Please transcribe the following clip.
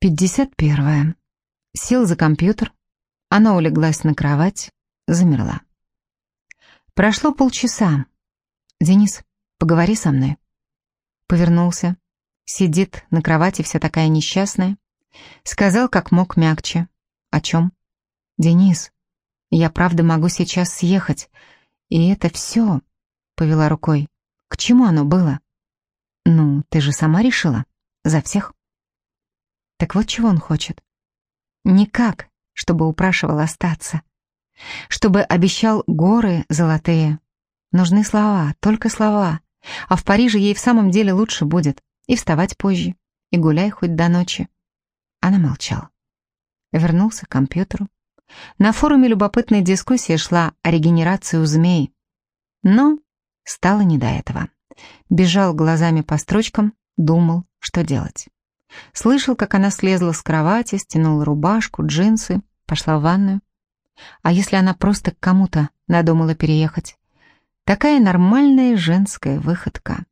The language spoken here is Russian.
Пятьдесят первое. Сел за компьютер. Она улеглась на кровать, замерла. Прошло полчаса. «Денис, поговори со мной». Повернулся. Сидит на кровати вся такая несчастная. Сказал, как мог мягче. «О чем?» «Денис, я правда могу сейчас съехать. И это все...» Повела рукой. «К чему оно было?» «Ну, ты же сама решила. За всех». Так вот чего он хочет. Никак, чтобы упрашивал остаться. Чтобы обещал горы золотые. Нужны слова, только слова. А в Париже ей в самом деле лучше будет. И вставать позже, и гуляй хоть до ночи. Она молчала. Вернулся к компьютеру. На форуме любопытная дискуссия шла о регенерации у змей. Но стало не до этого. Бежал глазами по строчкам, думал, что делать. Слышал, как она слезла с кровати, стянула рубашку, джинсы, пошла в ванную. А если она просто к кому-то надумала переехать? Такая нормальная женская выходка.